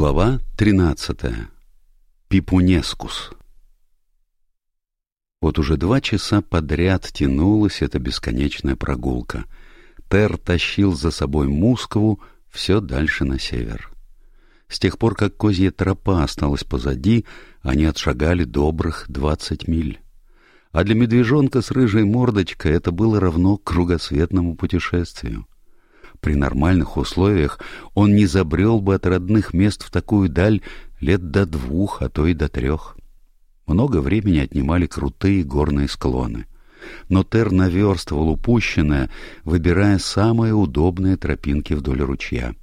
Глава 13. Пипунескус. Вот уже два часа подряд тянулась эта бесконечная прогулка. Тер тащил за собой Мускову все дальше на север. С тех пор, как козья тропа осталась позади, они отшагали добрых двадцать миль. А для медвежонка с рыжей мордочкой это было равно кругосветному путешествию. При нормальных условиях он не забрел бы от родных мест в такую даль лет до двух, а то и до трех. Много времени отнимали крутые горные склоны. Но Тер наверстывал упущенное, выбирая самые удобные тропинки вдоль ручья.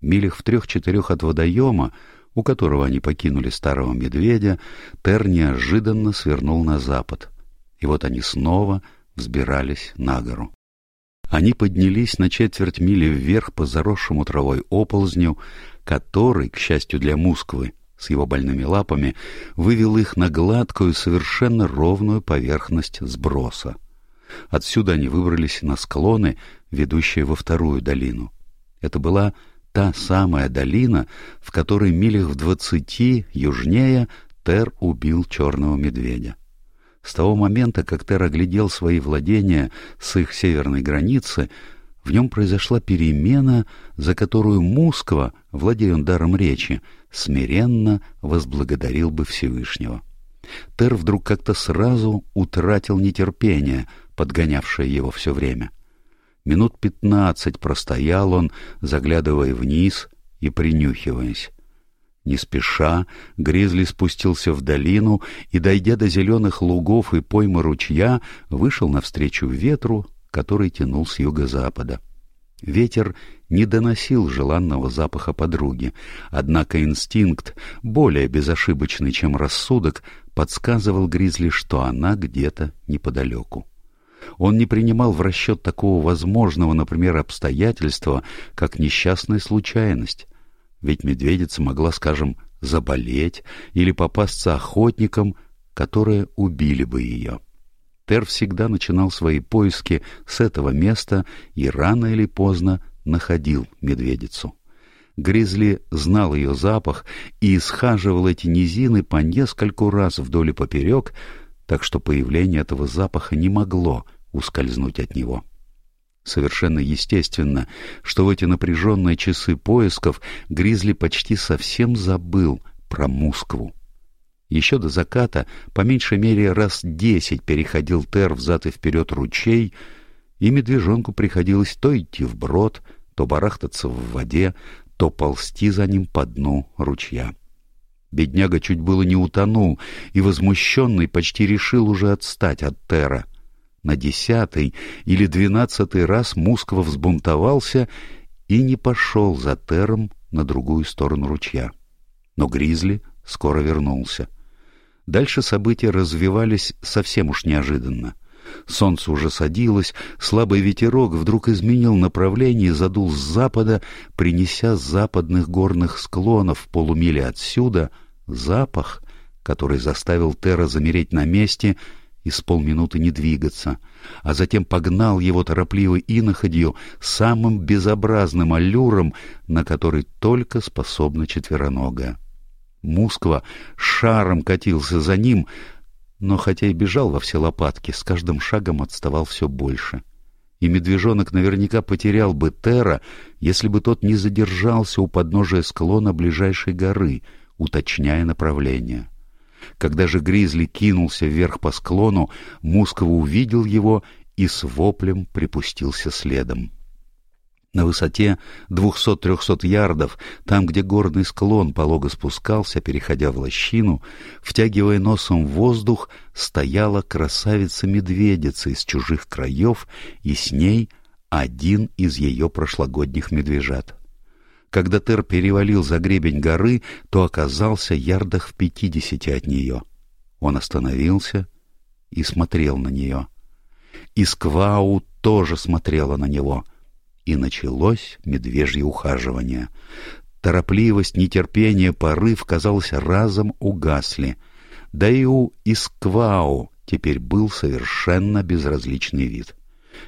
Милях в трех-четырех от водоема, у которого они покинули старого медведя, Тер неожиданно свернул на запад. И вот они снова взбирались на гору. Они поднялись на четверть мили вверх по заросшему травой оползню, который, к счастью для Мусквы, с его больными лапами, вывел их на гладкую, совершенно ровную поверхность сброса. Отсюда они выбрались на склоны, ведущие во вторую долину. Это была та самая долина, в которой милях в двадцати южнее Тер убил черного медведя. С того момента, как Тер оглядел свои владения с их северной границы, в нем произошла перемена, за которую Мусква, владея он даром речи, смиренно возблагодарил бы Всевышнего. Тер вдруг как-то сразу утратил нетерпение, подгонявшее его все время. Минут пятнадцать простоял он, заглядывая вниз и принюхиваясь. Не спеша Гризли спустился в долину и, дойдя до зеленых лугов и поймы ручья, вышел навстречу ветру, который тянул с юго-запада. Ветер не доносил желанного запаха подруги, однако инстинкт, более безошибочный, чем рассудок, подсказывал Гризли, что она где-то неподалеку. Он не принимал в расчет такого возможного, например, обстоятельства, как несчастная случайность, ведь медведица могла, скажем, заболеть или попасться охотникам, которые убили бы ее. Тер всегда начинал свои поиски с этого места и рано или поздно находил медведицу. Гризли знал ее запах и исхаживал эти низины по нескольку раз вдоль и поперек, так что появление этого запаха не могло ускользнуть от него. — Совершенно естественно, что в эти напряженные часы поисков Гризли почти совсем забыл про Москву. Еще до заката по меньшей мере раз десять переходил Тер взад и вперед ручей, и медвежонку приходилось то идти вброд, то барахтаться в воде, то ползти за ним по дну ручья. Бедняга чуть было не утонул, и возмущенный почти решил уже отстать от Тера — на десятый или двенадцатый раз Мусква взбунтовался и не пошел за Тером на другую сторону ручья. Но Гризли скоро вернулся. Дальше события развивались совсем уж неожиданно. Солнце уже садилось, слабый ветерок вдруг изменил направление и задул с запада, принеся с западных горных склонов полумили отсюда запах, который заставил Тера замереть на месте — и с полминуты не двигаться, а затем погнал его торопливой иноходью самым безобразным аллюром, на который только способна четвероногая. Мусква шаром катился за ним, но хотя и бежал во все лопатки, с каждым шагом отставал все больше. И медвежонок наверняка потерял бы Тера, если бы тот не задержался у подножия склона ближайшей горы, уточняя направление. — когда же Гризли кинулся вверх по склону, Мускова увидел его и с воплем припустился следом. На высоте 200-300 ярдов, там, где горный склон полого спускался, переходя в лощину, втягивая носом воздух, стояла красавица-медведица из чужих краев и с ней один из ее прошлогодних медвежат когда Тер перевалил за гребень горы, то оказался ярдах в пятидесяти от нее. Он остановился и смотрел на нее. И Сквау тоже смотрела на него. И началось медвежье ухаживание. Торопливость, нетерпение, порыв, казалось, разом угасли. Да и у Исквау теперь был совершенно безразличный вид.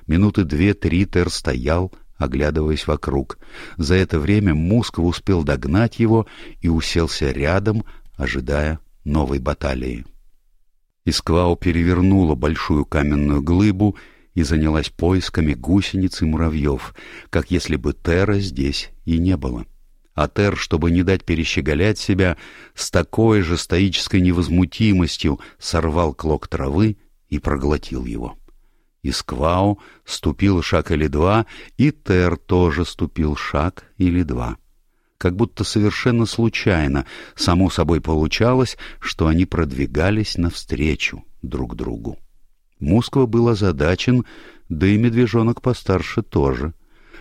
Минуты две-три Тер стоял, Оглядываясь вокруг, за это время Мусков успел догнать его и уселся рядом, ожидая новой баталии. Исквау перевернула большую каменную глыбу и занялась поисками гусениц и муравьев, как если бы Тера здесь и не было. А Тер, чтобы не дать перещеголять себя, с такой же стоической невозмутимостью сорвал клок травы и проглотил его. Исквау ступил шаг или два, и Тер тоже ступил шаг или два. Как будто совершенно случайно, само собой получалось, что они продвигались навстречу друг другу. Мусква был озадачен, да и медвежонок постарше тоже.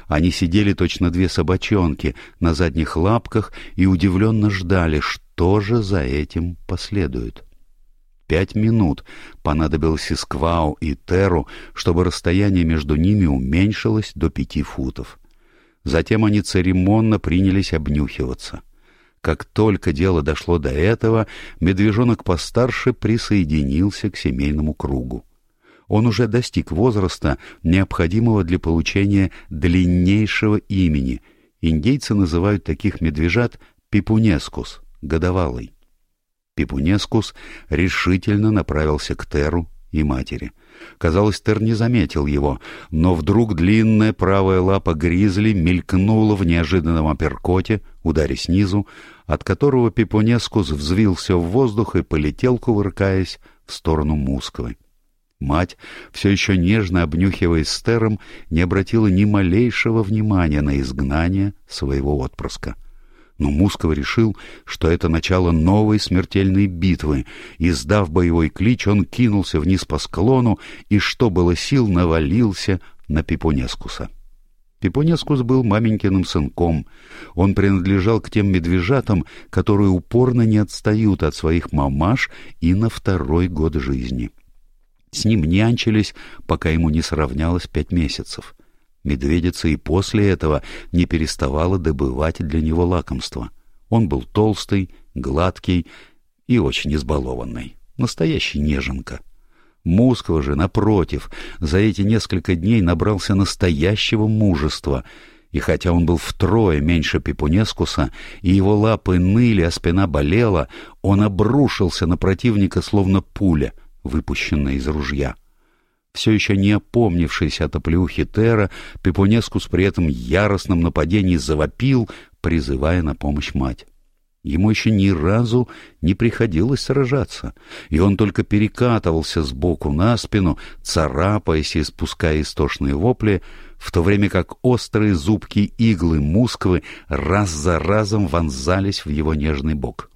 Они сидели точно две собачонки на задних лапках и удивленно ждали, что же за этим последует пять минут понадобилось и Сквау, и Теру, чтобы расстояние между ними уменьшилось до пяти футов. Затем они церемонно принялись обнюхиваться. Как только дело дошло до этого, медвежонок постарше присоединился к семейному кругу. Он уже достиг возраста, необходимого для получения длиннейшего имени. Индейцы называют таких медвежат пипунескус, годовалый. Пипунескус решительно направился к Теру и матери. Казалось, Тер не заметил его, но вдруг длинная правая лапа гризли мелькнула в неожиданном оперкоте, ударе снизу, от которого Пипунескус взвился в воздух и полетел, кувыркаясь, в сторону мусквы. Мать, все еще нежно обнюхиваясь Тером, не обратила ни малейшего внимания на изгнание своего отпрыска — но Мусков решил, что это начало новой смертельной битвы, и, сдав боевой клич, он кинулся вниз по склону и, что было сил, навалился на Пипонескуса. Пипонескус был маменькиным сынком. Он принадлежал к тем медвежатам, которые упорно не отстают от своих мамаш и на второй год жизни. С ним нянчились, пока ему не сравнялось пять месяцев. Медведица и после этого не переставала добывать для него лакомства. Он был толстый, гладкий и очень избалованный. Настоящий неженка. Мускова же, напротив, за эти несколько дней набрался настоящего мужества. И хотя он был втрое меньше Пипунескуса, и его лапы ныли, а спина болела, он обрушился на противника, словно пуля, выпущенная из ружья. — все еще не опомнившийся от оплеухи Тера, Пепонескус при этом яростном нападении завопил, призывая на помощь мать. Ему еще ни разу не приходилось сражаться, и он только перекатывался сбоку на спину, царапаясь и спуская истошные вопли, в то время как острые зубки иглы мусквы раз за разом вонзались в его нежный бок.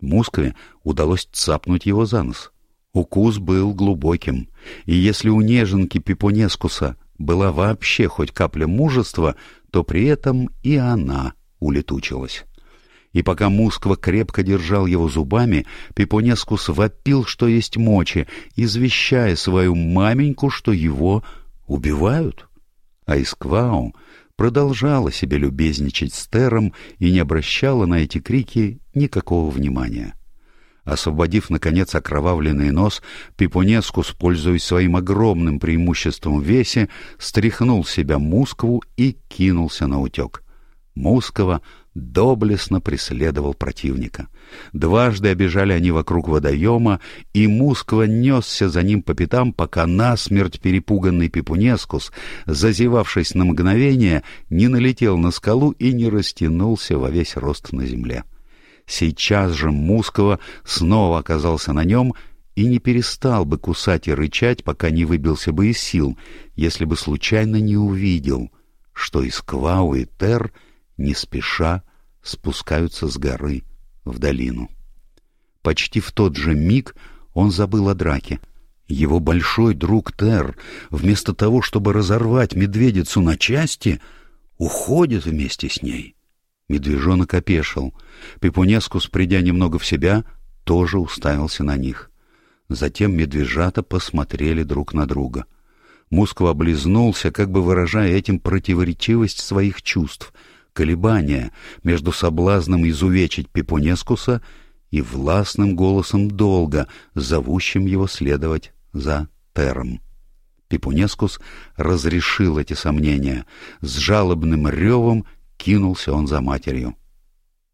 Мускве удалось цапнуть его за нос. Укус был глубоким, и если у неженки Пипонескуса была вообще хоть капля мужества, то при этом и она улетучилась. И пока Мусква крепко держал его зубами, Пипонескус вопил, что есть мочи, извещая свою маменьку, что его убивают. А Исквау продолжала себе любезничать с Тером и не обращала на эти крики никакого внимания. — Освободив, наконец, окровавленный нос, Пипунеску, пользуясь своим огромным преимуществом в весе, стряхнул с себя Мускову и кинулся на утек. Мускова доблестно преследовал противника. Дважды обижали они вокруг водоема, и Мусква несся за ним по пятам, пока насмерть перепуганный Пипунескус, зазевавшись на мгновение, не налетел на скалу и не растянулся во весь рост на земле. — сейчас же Мускова снова оказался на нем и не перестал бы кусать и рычать, пока не выбился бы из сил, если бы случайно не увидел, что из Квау и Тер не спеша спускаются с горы в долину. Почти в тот же миг он забыл о драке. Его большой друг Тер, вместо того, чтобы разорвать медведицу на части, уходит вместе с ней. — Медвежонок опешил. Пипунескус придя немного в себя, тоже уставился на них. Затем медвежата посмотрели друг на друга. Мусква облизнулся, как бы выражая этим противоречивость своих чувств, колебания между соблазном изувечить Пипунескуса и властным голосом долга, зовущим его следовать за Тером. Пипунескус разрешил эти сомнения с жалобным ревом Кинулся он за матерью.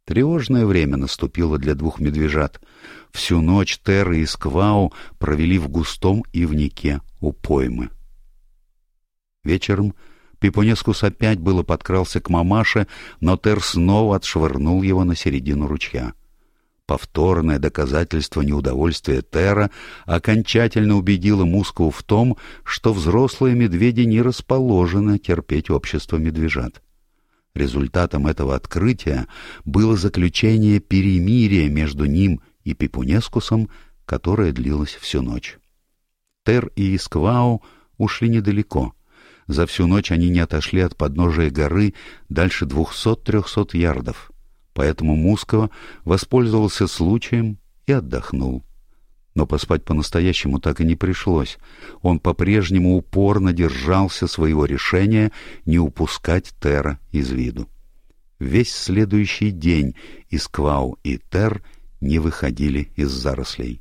Тревожное время наступило для двух медвежат. Всю ночь Терра и Сквау провели в густом ивнике у поймы. Вечером Пипонескус опять было подкрался к мамаше, но Тер снова отшвырнул его на середину ручья. Повторное доказательство неудовольствия Тера окончательно убедило Муску в том, что взрослые медведи не расположены терпеть общество медвежат. Результатом этого открытия было заключение перемирия между ним и Пипунескусом, которое длилось всю ночь. Тер и Исквау ушли недалеко. За всю ночь они не отошли от подножия горы дальше 200-300 ярдов. Поэтому Мускова воспользовался случаем и отдохнул но поспать по-настоящему так и не пришлось. Он по-прежнему упорно держался своего решения не упускать Тера из виду. Весь следующий день Исквау и Тер не выходили из зарослей.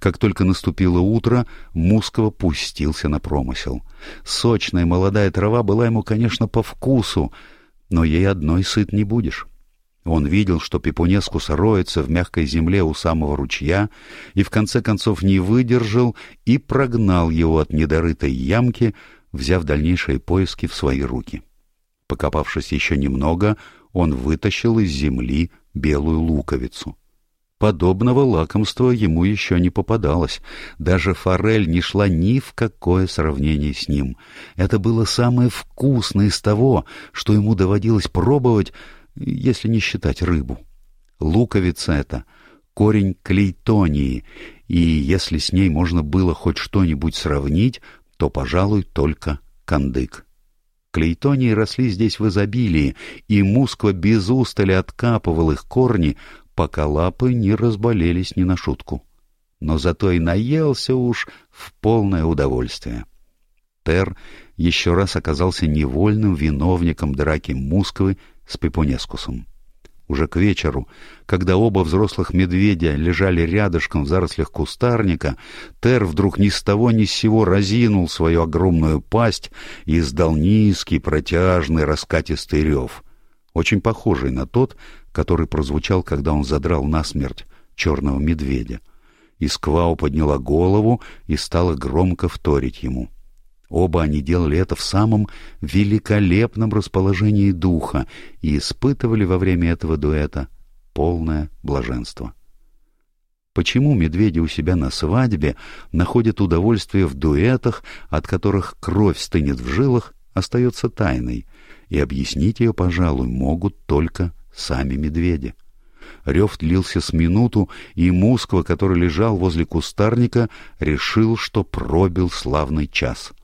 Как только наступило утро, Мускова пустился на промысел. Сочная молодая трава была ему, конечно, по вкусу, но ей одной сыт не будешь. Он видел, что Пипунеску сороется в мягкой земле у самого ручья и в конце концов не выдержал и прогнал его от недорытой ямки, взяв дальнейшие поиски в свои руки. Покопавшись еще немного, он вытащил из земли белую луковицу. Подобного лакомства ему еще не попадалось. Даже форель не шла ни в какое сравнение с ним. Это было самое вкусное из того, что ему доводилось пробовать если не считать рыбу. Луковица это корень клейтонии, и если с ней можно было хоть что-нибудь сравнить, то, пожалуй, только кандык. Клейтонии росли здесь в изобилии, и мусква без устали откапывал их корни, пока лапы не разболелись не на шутку. Но зато и наелся уж в полное удовольствие. Тер еще раз оказался невольным виновником драки Мусквы с спипонескусом. Уже к вечеру, когда оба взрослых медведя лежали рядышком в зарослях кустарника, Тер вдруг ни с того ни с сего разинул свою огромную пасть и издал низкий, протяжный, раскатистый рев, очень похожий на тот, который прозвучал, когда он задрал насмерть черного медведя. Исквау подняла голову и стала громко вторить ему — Оба они делали это в самом великолепном расположении духа и испытывали во время этого дуэта полное блаженство. Почему медведи у себя на свадьбе находят удовольствие в дуэтах, от которых кровь стынет в жилах, остается тайной, и объяснить ее, пожалуй, могут только сами медведи. Рев длился с минуту, и Мусква, который лежал возле кустарника, решил, что пробил славный час —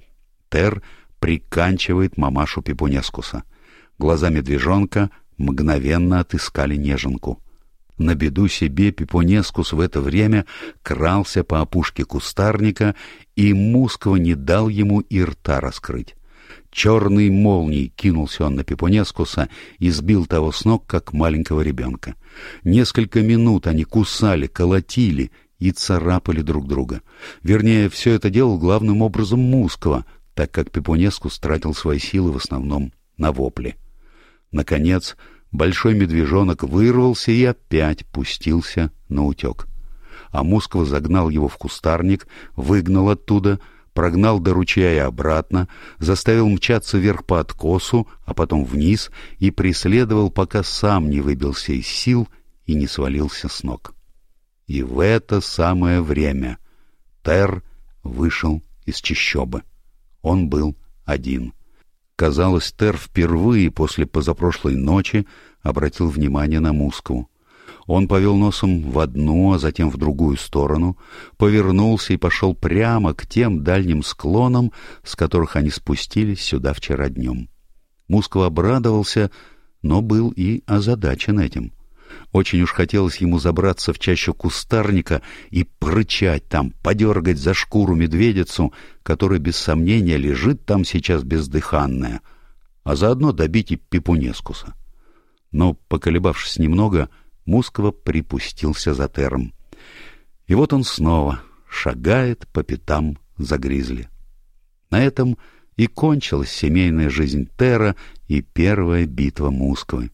Тер приканчивает мамашу Пипунескуса. Глазами движонка мгновенно отыскали неженку. На беду себе Пипонескус в это время крался по опушке кустарника, и Мусква не дал ему и рта раскрыть. Черный молний кинулся он на Пипонескуса и сбил того с ног, как маленького ребенка. Несколько минут они кусали, колотили и царапали друг друга. Вернее, все это делал главным образом Мусква — так как Пепунеску стратил свои силы в основном на вопли. Наконец, большой медвежонок вырвался и опять пустился на утек. А Мусква загнал его в кустарник, выгнал оттуда, прогнал до ручья и обратно, заставил мчаться вверх по откосу, а потом вниз, и преследовал, пока сам не выбился из сил и не свалился с ног. И в это самое время Тер вышел из чащобы. Он был один. Казалось, Тер впервые после позапрошлой ночи обратил внимание на Муску. Он повел носом в одну, а затем в другую сторону, повернулся и пошел прямо к тем дальним склонам, с которых они спустились сюда вчера днем. Мусков обрадовался, но был и озадачен этим — очень уж хотелось ему забраться в чащу кустарника и прычать там, подергать за шкуру медведицу, которая без сомнения лежит там сейчас бездыханная, а заодно добить и пипунескуса. Но, поколебавшись немного, Мускова припустился за терм. И вот он снова шагает по пятам за гризли. На этом и кончилась семейная жизнь Тера и первая битва Мусквы.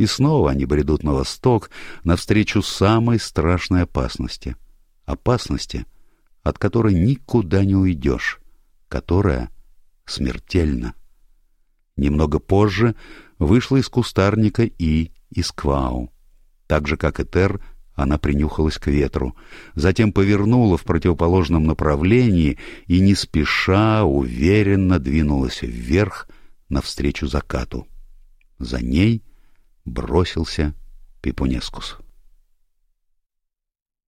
И снова они бредут на восток, навстречу самой страшной опасности. Опасности, от которой никуда не уйдешь, которая смертельна. Немного позже вышла из кустарника и из Квау. Так же, как и Тер, она принюхалась к ветру, затем повернула в противоположном направлении и не спеша, уверенно двинулась вверх навстречу закату. За ней — бросился Пипунескус.